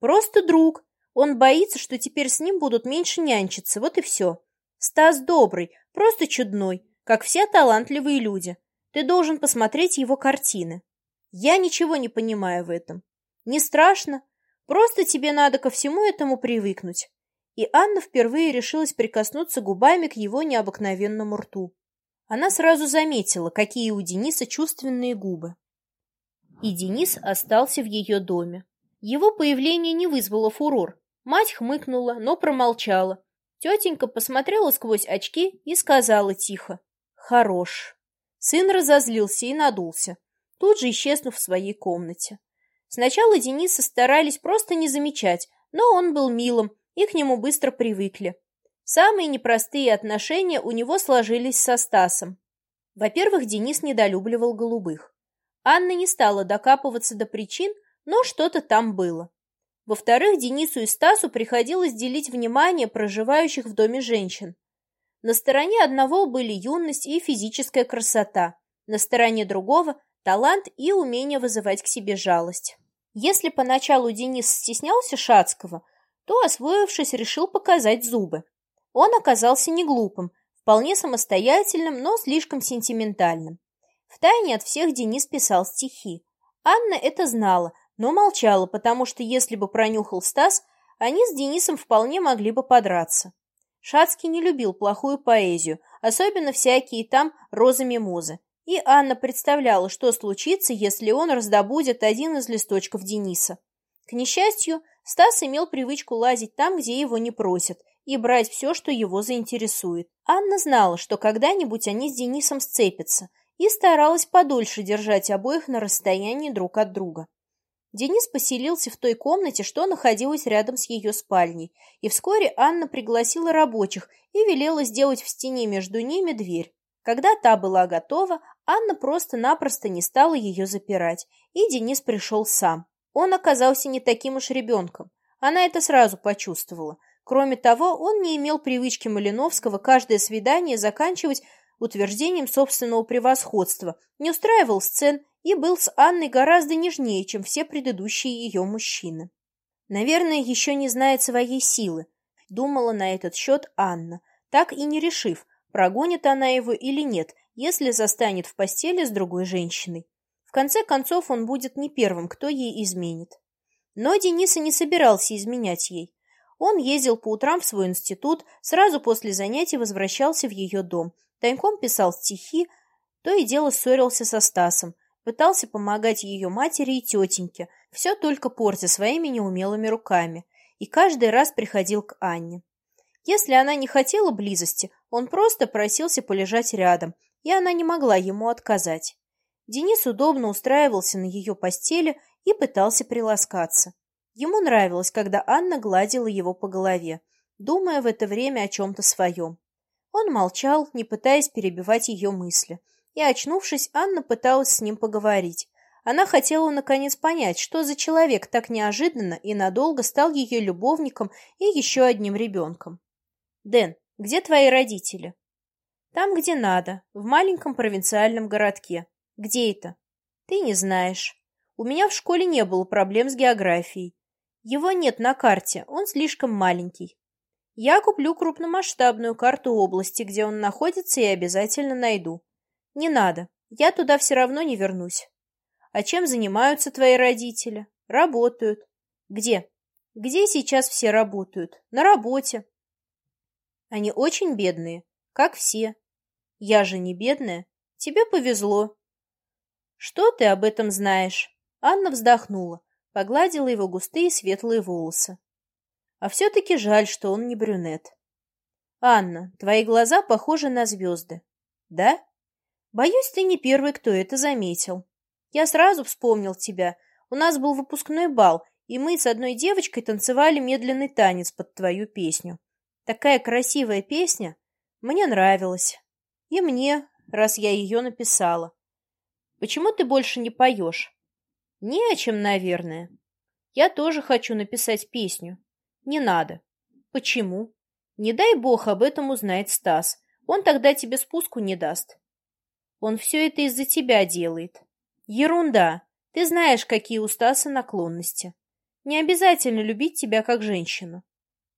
Speaker 1: «Просто друг. Он боится, что теперь с ним будут меньше нянчиться. Вот и все. Стас добрый, просто чудной, как все талантливые люди. Ты должен посмотреть его картины. Я ничего не понимаю в этом. Не страшно. Просто тебе надо ко всему этому привыкнуть и Анна впервые решилась прикоснуться губами к его необыкновенному рту. Она сразу заметила, какие у Дениса чувственные губы. И Денис остался в ее доме. Его появление не вызвало фурор. Мать хмыкнула, но промолчала. Тетенька посмотрела сквозь очки и сказала тихо «Хорош». Сын разозлился и надулся, тут же исчезнув в своей комнате. Сначала Дениса старались просто не замечать, но он был милым, и к нему быстро привыкли. Самые непростые отношения у него сложились со Стасом. Во-первых, Денис недолюбливал голубых. Анна не стала докапываться до причин, но что-то там было. Во-вторых, Денису и Стасу приходилось делить внимание проживающих в доме женщин. На стороне одного были юность и физическая красота, на стороне другого – талант и умение вызывать к себе жалость. Если поначалу Денис стеснялся Шацкого, то, освоившись, решил показать зубы. Он оказался не глупым, вполне самостоятельным, но слишком сентиментальным. Втайне от всех Денис писал стихи. Анна это знала, но молчала, потому что если бы пронюхал Стас, они с Денисом вполне могли бы подраться. Шацкий не любил плохую поэзию, особенно всякие там розы-мимозы. И Анна представляла, что случится, если он раздобудет один из листочков Дениса. К несчастью, Стас имел привычку лазить там, где его не просят, и брать все, что его заинтересует. Анна знала, что когда-нибудь они с Денисом сцепятся, и старалась подольше держать обоих на расстоянии друг от друга. Денис поселился в той комнате, что находилась рядом с ее спальней, и вскоре Анна пригласила рабочих и велела сделать в стене между ними дверь. Когда та была готова, Анна просто-напросто не стала ее запирать, и Денис пришел сам. Он оказался не таким уж ребенком. Она это сразу почувствовала. Кроме того, он не имел привычки Малиновского каждое свидание заканчивать утверждением собственного превосходства, не устраивал сцен и был с Анной гораздо нежнее, чем все предыдущие ее мужчины. Наверное, еще не знает своей силы, думала на этот счет Анна, так и не решив, прогонит она его или нет, если застанет в постели с другой женщиной. В конце концов, он будет не первым, кто ей изменит. Но Дениса не собирался изменять ей. Он ездил по утрам в свой институт, сразу после занятий возвращался в ее дом, тайком писал стихи, то и дело ссорился со Стасом, пытался помогать ее матери и тетеньке, все только портя своими неумелыми руками, и каждый раз приходил к Анне. Если она не хотела близости, он просто просился полежать рядом, и она не могла ему отказать. Денис удобно устраивался на ее постели и пытался приласкаться. Ему нравилось, когда Анна гладила его по голове, думая в это время о чем-то своем. Он молчал, не пытаясь перебивать ее мысли. И, очнувшись, Анна пыталась с ним поговорить. Она хотела, наконец, понять, что за человек так неожиданно и надолго стал ее любовником и еще одним ребенком. «Дэн, где твои родители?» «Там, где надо, в маленьком провинциальном городке. Где это?» «Ты не знаешь. У меня в школе не было проблем с географией. Его нет на карте, он слишком маленький. Я куплю крупномасштабную карту области, где он находится, и обязательно найду. Не надо, я туда все равно не вернусь. А чем занимаются твои родители? Работают. Где? Где сейчас все работают? На работе. Они очень бедные, как все. Я же не бедная. Тебе повезло. Что ты об этом знаешь? Анна вздохнула погладила его густые светлые волосы. А все-таки жаль, что он не брюнет. «Анна, твои глаза похожи на звезды». «Да?» «Боюсь, ты не первый, кто это заметил. Я сразу вспомнил тебя. У нас был выпускной бал, и мы с одной девочкой танцевали медленный танец под твою песню. Такая красивая песня. Мне нравилась. И мне, раз я ее написала. Почему ты больше не поешь? Не о чем, наверное. Я тоже хочу написать песню. Не надо. Почему? Не дай бог об этом узнает Стас. Он тогда тебе спуску не даст. Он все это из-за тебя делает. Ерунда. Ты знаешь, какие у Стаса наклонности. Не обязательно любить тебя как женщину.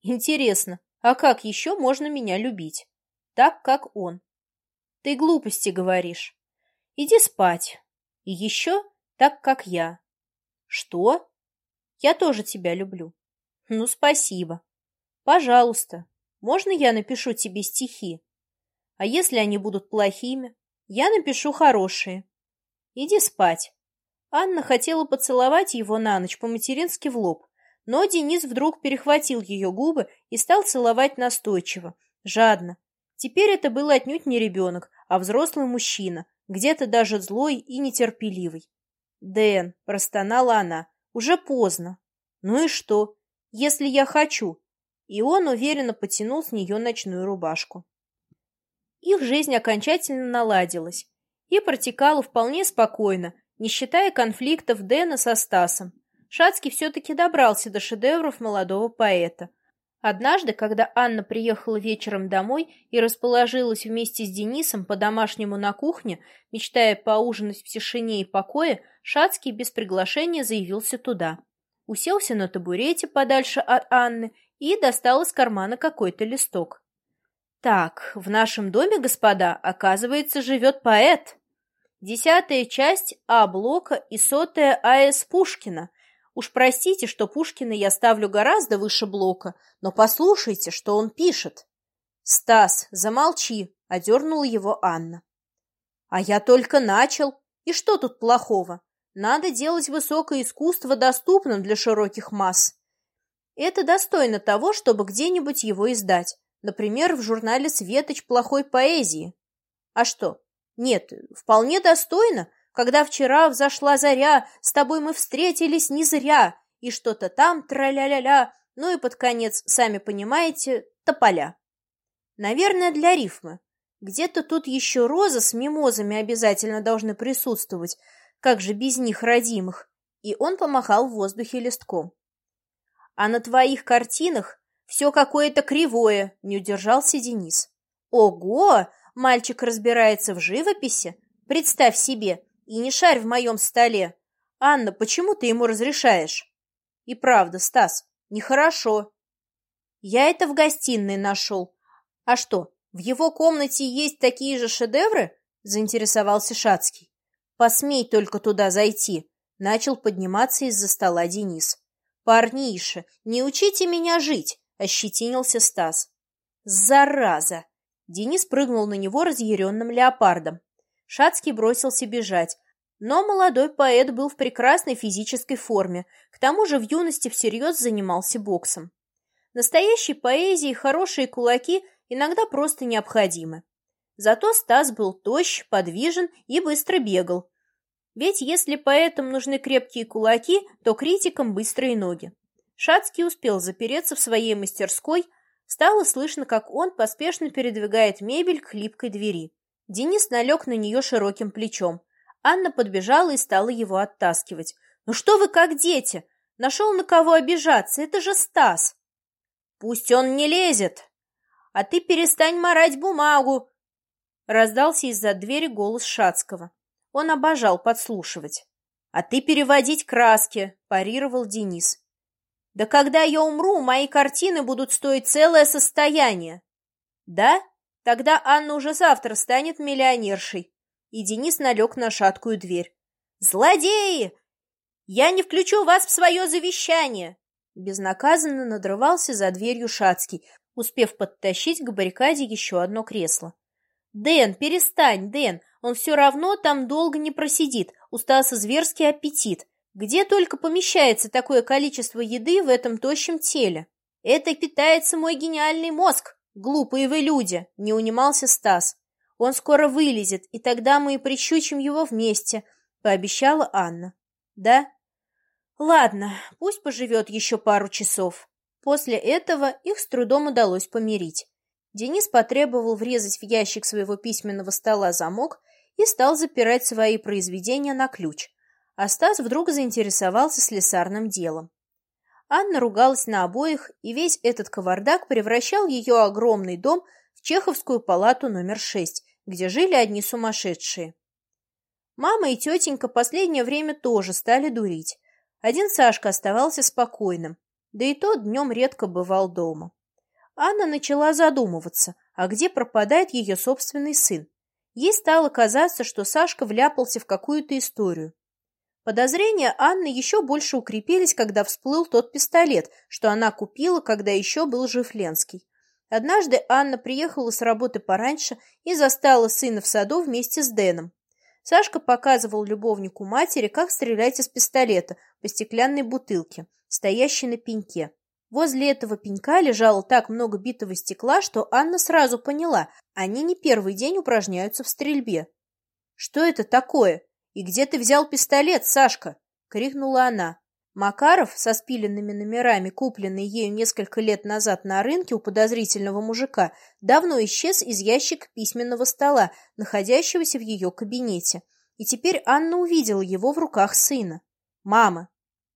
Speaker 1: Интересно, а как еще можно меня любить? Так, как он. Ты глупости говоришь. Иди спать. И еще так, как я. Что? Я тоже тебя люблю. Ну, спасибо. Пожалуйста. Можно я напишу тебе стихи? А если они будут плохими? Я напишу хорошие. Иди спать. Анна хотела поцеловать его на ночь по-матерински в лоб, но Денис вдруг перехватил ее губы и стал целовать настойчиво, жадно. Теперь это был отнюдь не ребенок, а взрослый мужчина, где-то даже злой и нетерпеливый. «Дэн», — простонала она, — «уже поздно». «Ну и что, если я хочу?» И он уверенно потянул с нее ночную рубашку. Их жизнь окончательно наладилась и протекала вполне спокойно, не считая конфликтов Дэна со Стасом. Шацкий все-таки добрался до шедевров молодого поэта — Однажды, когда Анна приехала вечером домой и расположилась вместе с Денисом по-домашнему на кухне, мечтая поужинать в тишине и покое, Шацкий без приглашения заявился туда. Уселся на табурете подальше от Анны и достал из кармана какой-то листок. «Так, в нашем доме, господа, оказывается, живет поэт!» Десятая часть А-блока и сотая АС Пушкина. Уж простите, что Пушкина я ставлю гораздо выше блока, но послушайте, что он пишет. «Стас, замолчи!» — одернула его Анна. «А я только начал. И что тут плохого? Надо делать высокое искусство доступным для широких масс. Это достойно того, чтобы где-нибудь его издать, например, в журнале «Светоч плохой поэзии». А что? Нет, вполне достойно, когда вчера взошла заря, с тобой мы встретились не зря, и что-то там тра-ля-ля-ля, ну и под конец, сами понимаете, тополя. Наверное, для рифмы. Где-то тут еще роза с мимозами обязательно должны присутствовать, как же без них родимых? И он помахал в воздухе листком. А на твоих картинах все какое-то кривое, не удержался Денис. Ого! Мальчик разбирается в живописи? Представь себе, и не шарь в моем столе. Анна, почему ты ему разрешаешь? И правда, Стас, нехорошо. Я это в гостиной нашел. А что, в его комнате есть такие же шедевры? Заинтересовался Шацкий. Посмей только туда зайти. Начал подниматься из-за стола Денис. Парниша, не учите меня жить, ощетинился Стас. Зараза! Денис прыгнул на него разъяренным леопардом. Шацкий бросился бежать, но молодой поэт был в прекрасной физической форме, к тому же в юности всерьез занимался боксом. Настоящей поэзии хорошие кулаки иногда просто необходимы. Зато Стас был тощ, подвижен и быстро бегал. Ведь если поэтам нужны крепкие кулаки, то критикам быстрые ноги. Шацкий успел запереться в своей мастерской, стало слышно, как он поспешно передвигает мебель к хлипкой двери. Денис налег на нее широким плечом. Анна подбежала и стала его оттаскивать. «Ну что вы как дети? Нашел на кого обижаться, это же Стас!» «Пусть он не лезет!» «А ты перестань морать бумагу!» Раздался из-за двери голос Шацкого. Он обожал подслушивать. «А ты переводить краски», – парировал Денис. «Да когда я умру, мои картины будут стоить целое состояние». «Да? Тогда Анна уже завтра станет миллионершей». И Денис налег на шаткую дверь. «Злодеи! Я не включу вас в свое завещание!» Безнаказанно надрывался за дверью Шацкий, успев подтащить к баррикаде еще одно кресло. «Дэн, перестань, Дэн, он все равно там долго не просидит, у Стаса зверский аппетит. Где только помещается такое количество еды в этом тощем теле? Это питается мой гениальный мозг, глупые вы люди!» — не унимался Стас. «Он скоро вылезет, и тогда мы и прищучим его вместе», — пообещала Анна. «Да?» «Ладно, пусть поживет еще пару часов». После этого их с трудом удалось помирить. Денис потребовал врезать в ящик своего письменного стола замок и стал запирать свои произведения на ключ, а Стас вдруг заинтересовался слесарным делом. Анна ругалась на обоих, и весь этот кавардак превращал ее огромный дом в Чеховскую палату номер шесть, где жили одни сумасшедшие. Мама и тетенька последнее время тоже стали дурить. Один Сашка оставался спокойным, да и тот днем редко бывал дома. Анна начала задумываться, а где пропадает ее собственный сын. Ей стало казаться, что Сашка вляпался в какую-то историю. Подозрения Анны еще больше укрепились, когда всплыл тот пистолет, что она купила, когда еще был жив Ленский. Однажды Анна приехала с работы пораньше и застала сына в саду вместе с Дэном. Сашка показывал любовнику матери, как стрелять из пистолета по стеклянной бутылке, стоящей на пеньке. Возле этого пенька лежало так много битого стекла, что Анна сразу поняла, они не первый день упражняются в стрельбе. «Что это такое? И где ты взял пистолет, Сашка?» — крикнула она. Макаров, со спиленными номерами, купленный ею несколько лет назад на рынке у подозрительного мужика, давно исчез из ящика письменного стола, находящегося в ее кабинете. И теперь Анна увидела его в руках сына. «Мама,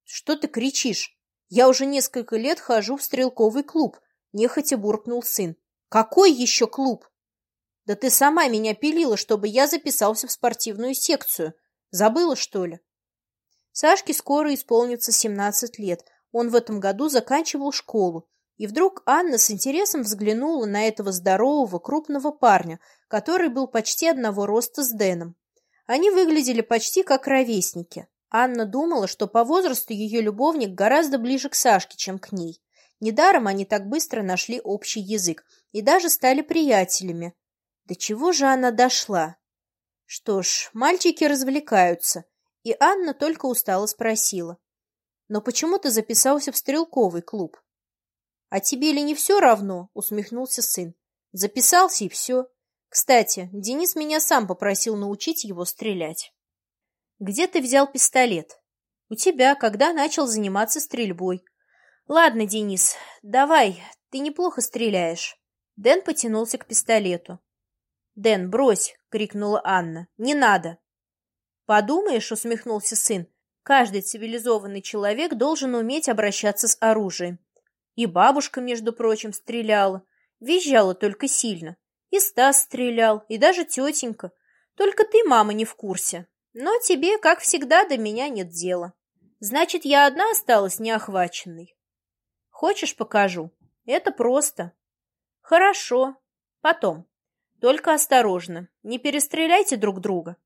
Speaker 1: что ты кричишь?» Я уже несколько лет хожу в стрелковый клуб, нехотя буркнул сын. Какой еще клуб? Да ты сама меня пилила, чтобы я записался в спортивную секцию. Забыла, что ли? Сашке скоро исполнится семнадцать лет. Он в этом году заканчивал школу. И вдруг Анна с интересом взглянула на этого здорового, крупного парня, который был почти одного роста с Дэном. Они выглядели почти как ровесники. Анна думала, что по возрасту ее любовник гораздо ближе к Сашке, чем к ней. Недаром они так быстро нашли общий язык и даже стали приятелями. До чего же она дошла? Что ж, мальчики развлекаются, и Анна только устало спросила. «Но почему ты записался в стрелковый клуб?» «А тебе ли не все равно?» — усмехнулся сын. «Записался и все. Кстати, Денис меня сам попросил научить его стрелять». «Где ты взял пистолет?» «У тебя, когда начал заниматься стрельбой». «Ладно, Денис, давай, ты неплохо стреляешь». Дэн потянулся к пистолету. «Дэн, брось!» — крикнула Анна. «Не надо!» «Подумаешь», — усмехнулся сын, — «каждый цивилизованный человек должен уметь обращаться с оружием. И бабушка, между прочим, стреляла. Визжала только сильно. И Стас стрелял, и даже тетенька. Только ты, мама, не в курсе. Но тебе, как всегда, до меня нет дела. Значит, я одна осталась неохваченной. Хочешь, покажу? Это просто. Хорошо. Потом. Только осторожно. Не перестреляйте друг друга.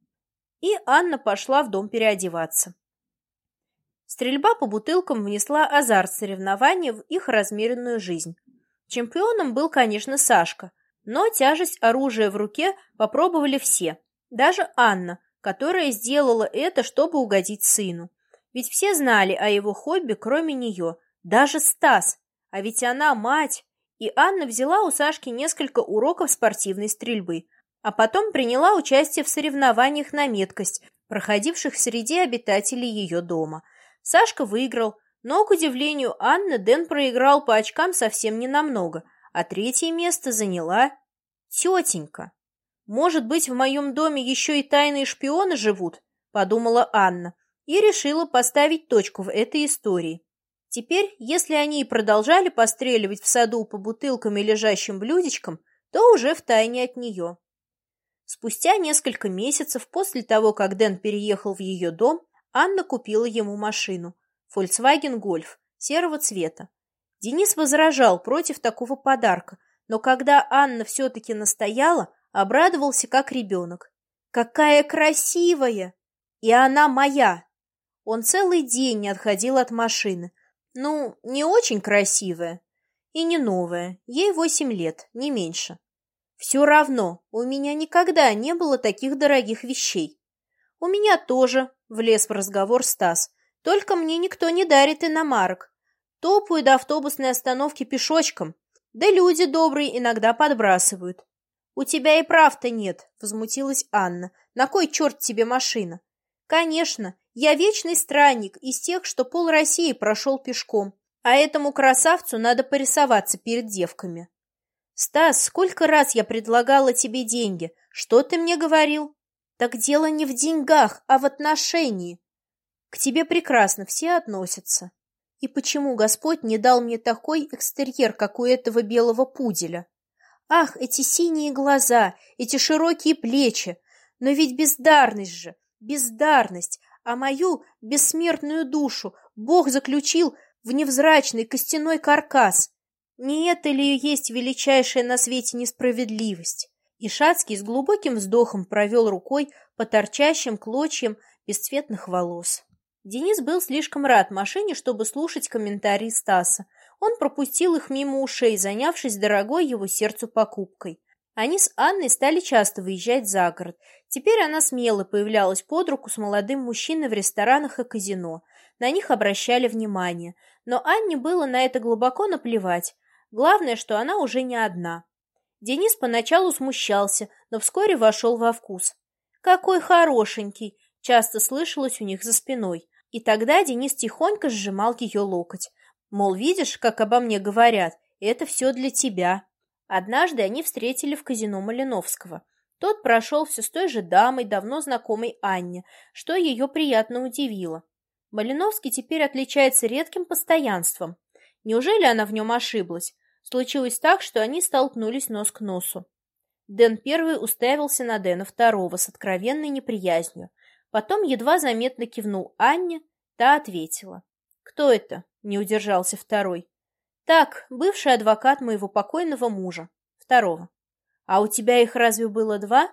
Speaker 1: И Анна пошла в дом переодеваться. Стрельба по бутылкам внесла азарт соревнования в их размеренную жизнь. Чемпионом был, конечно, Сашка, но тяжесть оружия в руке попробовали все, даже Анна, которая сделала это, чтобы угодить сыну. Ведь все знали о его хобби, кроме нее, даже Стас, а ведь она мать. И Анна взяла у Сашки несколько уроков спортивной стрельбы, а потом приняла участие в соревнованиях на меткость, проходивших среди обитателей ее дома – Сашка выиграл, но, к удивлению Анны, Дэн проиграл по очкам совсем ненамного, а третье место заняла тетенька. «Может быть, в моем доме еще и тайные шпионы живут?» – подумала Анна и решила поставить точку в этой истории. Теперь, если они и продолжали постреливать в саду по бутылкам и лежащим блюдечкам, то уже втайне от нее. Спустя несколько месяцев после того, как Дэн переехал в ее дом, Анна купила ему машину Volkswagen Golf серого цвета. Денис возражал против такого подарка, но когда Анна все-таки настояла, обрадовался как ребенок. «Какая красивая! И она моя!» Он целый день не отходил от машины. Ну, не очень красивая и не новая, ей восемь лет, не меньше. Все равно, у меня никогда не было таких дорогих вещей. У меня тоже, Влез в разговор Стас. Только мне никто не дарит иномарок. Топаю до автобусной остановки пешочком. Да люди добрые иногда подбрасывают. У тебя и прав-то нет, возмутилась Анна. На кой черт тебе машина? Конечно, я вечный странник из тех, что пол России прошел пешком. А этому красавцу надо порисоваться перед девками. Стас, сколько раз я предлагала тебе деньги? Что ты мне говорил? Так дело не в деньгах, а в отношении. К тебе прекрасно все относятся. И почему Господь не дал мне такой экстерьер, как у этого белого пуделя? Ах, эти синие глаза, эти широкие плечи! Но ведь бездарность же, бездарность, а мою бессмертную душу Бог заключил в невзрачный костяной каркас. Не это ли есть величайшая на свете несправедливость? И с глубоким вздохом провел рукой по торчащим клочьям бесцветных волос. Денис был слишком рад машине, чтобы слушать комментарии Стаса. Он пропустил их мимо ушей, занявшись дорогой его сердцу покупкой. Они с Анной стали часто выезжать за город. Теперь она смело появлялась под руку с молодым мужчиной в ресторанах и казино. На них обращали внимание. Но Анне было на это глубоко наплевать. Главное, что она уже не одна. Денис поначалу смущался, но вскоре вошел во вкус. «Какой хорошенький!» – часто слышалось у них за спиной. И тогда Денис тихонько сжимал ее локоть. Мол, видишь, как обо мне говорят, это все для тебя. Однажды они встретили в казино Малиновского. Тот прошел все с той же дамой, давно знакомой Анне, что ее приятно удивило. Малиновский теперь отличается редким постоянством. Неужели она в нем ошиблась? Случилось так, что они столкнулись нос к носу. Дэн первый уставился на Дэна второго с откровенной неприязнью. Потом едва заметно кивнул Анне, та ответила. «Кто это?» — не удержался второй. «Так, бывший адвокат моего покойного мужа. Второго. А у тебя их разве было два?»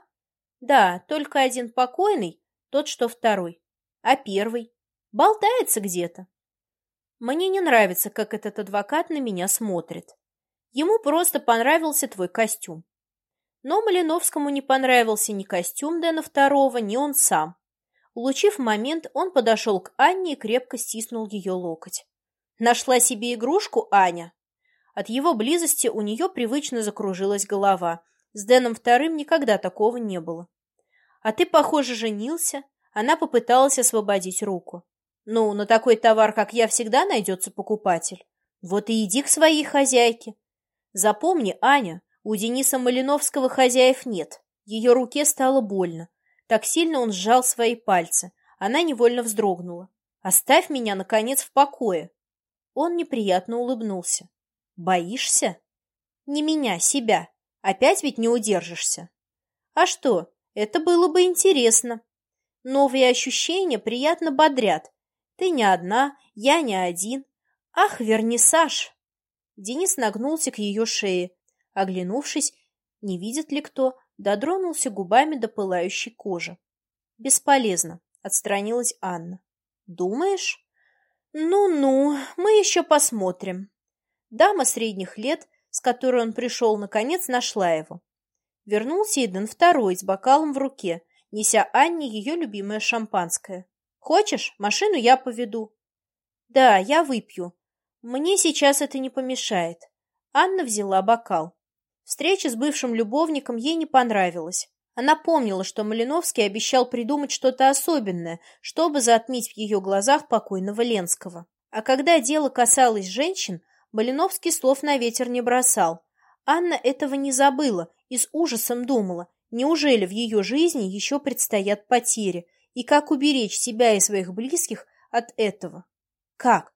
Speaker 1: Да, только один покойный, тот, что второй. А первый? Болтается где-то. Мне не нравится, как этот адвокат на меня смотрит. Ему просто понравился твой костюм. Но Малиновскому не понравился ни костюм Дэна Второго, ни он сам. Улучив момент, он подошел к Анне и крепко стиснул ее локоть. Нашла себе игрушку Аня. От его близости у нее привычно закружилась голова. С Дэном Вторым никогда такого не было. А ты, похоже, женился. Она попыталась освободить руку. Ну, на такой товар, как я, всегда найдется покупатель. Вот и иди к своей хозяйке. Запомни, Аня, у Дениса Малиновского хозяев нет. Ее руке стало больно. Так сильно он сжал свои пальцы. Она невольно вздрогнула. «Оставь меня, наконец, в покое!» Он неприятно улыбнулся. «Боишься?» «Не меня, себя. Опять ведь не удержишься». «А что? Это было бы интересно. Новые ощущения приятно бодрят. Ты не одна, я не один. Ах, вернисаж!» Денис нагнулся к ее шее. Оглянувшись, не видит ли кто, дотронулся губами до пылающей кожи. «Бесполезно», — отстранилась Анна. «Думаешь?» «Ну-ну, мы еще посмотрим». Дама средних лет, с которой он пришел, наконец нашла его. Вернулся Иден второй с бокалом в руке, неся Анне ее любимое шампанское. «Хочешь, машину я поведу?» «Да, я выпью. Мне сейчас это не помешает». Анна взяла бокал. Встреча с бывшим любовником ей не понравилась. Она помнила, что Малиновский обещал придумать что-то особенное, чтобы затмить в ее глазах покойного Ленского. А когда дело касалось женщин, Малиновский слов на ветер не бросал. Анна этого не забыла и с ужасом думала, неужели в ее жизни еще предстоят потери, и как уберечь себя и своих близких от этого. Как?